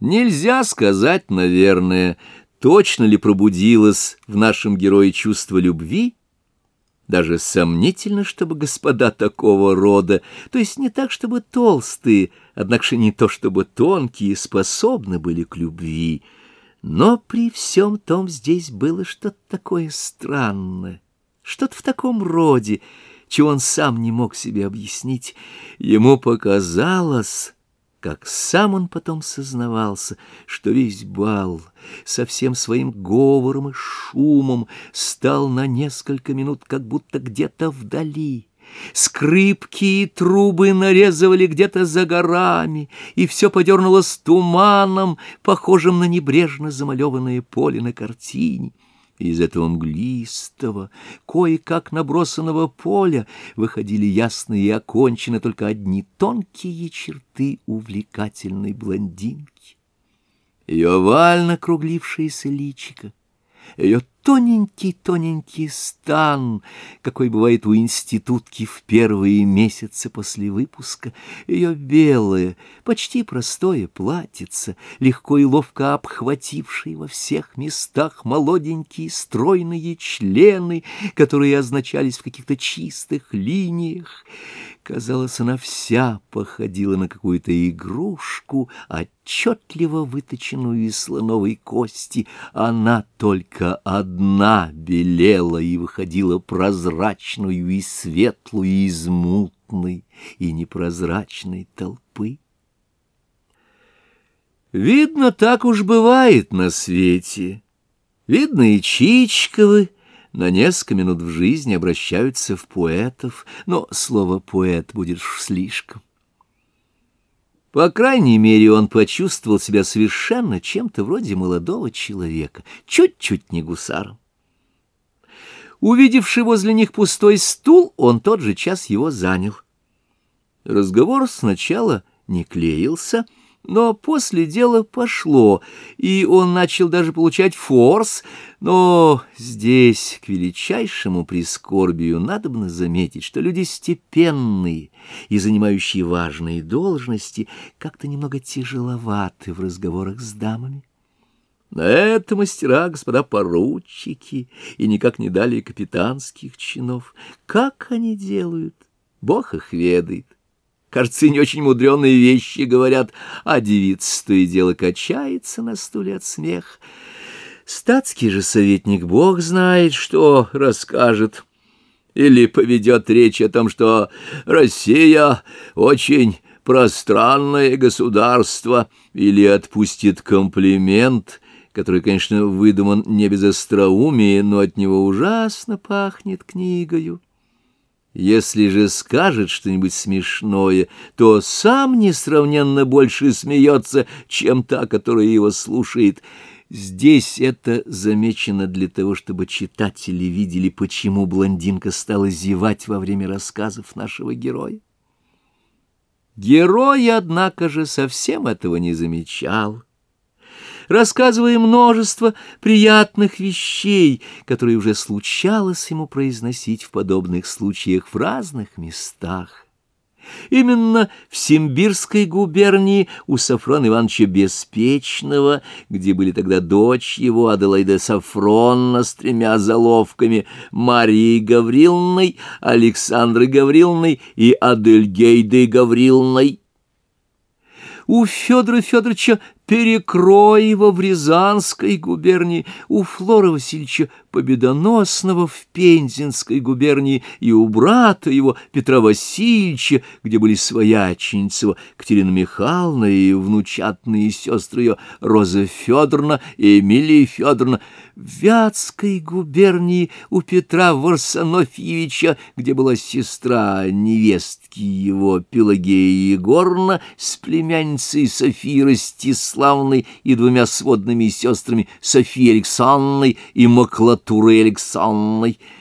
Нельзя сказать, наверное, точно ли пробудилось в нашем герое чувство любви, даже сомнительно, чтобы господа такого рода, то есть не так, чтобы толстые, однако же не то, чтобы тонкие, способны были к любви. Но при всем том здесь было что-то такое странное, что-то в таком роде, чего он сам не мог себе объяснить. Ему показалось как сам он потом сознавался, что весь бал со всем своим говором и шумом стал на несколько минут как будто где-то вдали. Скрипки и трубы нарезывали где-то за горами, и все подернулось туманом, похожим на небрежно замалеванное поле на картине. Из этого мглистого, кое-как набросанного поля выходили ясные и окончены только одни тонкие черты увлекательной блондинки. Ее вально круглившееся личико, ее тоненький-тоненький стан, какой бывает у институтки в первые месяцы после выпуска, ее белое, почти простое платьице, легко и ловко обхватившие во всех местах молоденькие стройные члены, которые означались в каких-то чистых линиях. Казалось, она вся походила на какую-то игрушку, отчетливо выточенную из слоновой кости. Она только одна белела и выходила прозрачную и светлую из мутной и непрозрачной толпы. Видно, так уж бывает на свете. Видно, и Чичковы, на несколько минут в жизни обращаются в поэтов, но слово «поэт» будет слишком. По крайней мере, он почувствовал себя совершенно чем-то вроде молодого человека, чуть-чуть не гусаром. Увидевший возле них пустой стул, он тот же час его занял. Разговор сначала не клеился — но после дело пошло, и он начал даже получать форс, но здесь, к величайшему прискорбию, надобно заметить, что люди степенные и занимающие важные должности как-то немного тяжеловаты в разговорах с дамами. На это мастера, господа поручики, и никак не далее капитанских чинов. Как они делают, Бог их ведает. Кажется, не очень мудреные вещи говорят, а девица то и дело качается на стуле от смеха. Статский же советник бог знает, что расскажет. Или поведет речь о том, что Россия очень пространное государство, или отпустит комплимент, который, конечно, выдуман не без остроумия, но от него ужасно пахнет книгою. Если же скажет что-нибудь смешное, то сам несравненно больше смеется, чем та, которая его слушает. Здесь это замечено для того, чтобы читатели видели, почему блондинка стала зевать во время рассказов нашего героя. Герой, однако же, совсем этого не замечал рассказывая множество приятных вещей, которые уже случалось ему произносить в подобных случаях в разных местах. Именно в Симбирской губернии у Сафрона Ивановича Беспечного, где были тогда дочь его Аделаида Сафронна с тремя заловками, Марии Гавриловной, Александры Гавриловной и Адельгейды Гавриловной, у Федора Федоровича Перекроева в Рязанской губернии, у Флора Васильевича Победоносного в Пензенской губернии и у брата его Петра Васильевича, где были свояченица Катерина Михайловна и внучатные сестры ее Роза Федоровна и Эмилия Федоровна, в Вятской губернии у Петра Варсонофьевича, где была сестра невестки его Пелагея Егоровна с племянницей Софией Ростиславовной, Славной и двумя сводными сестрами Софией Александровной и Маклатурой Александровной —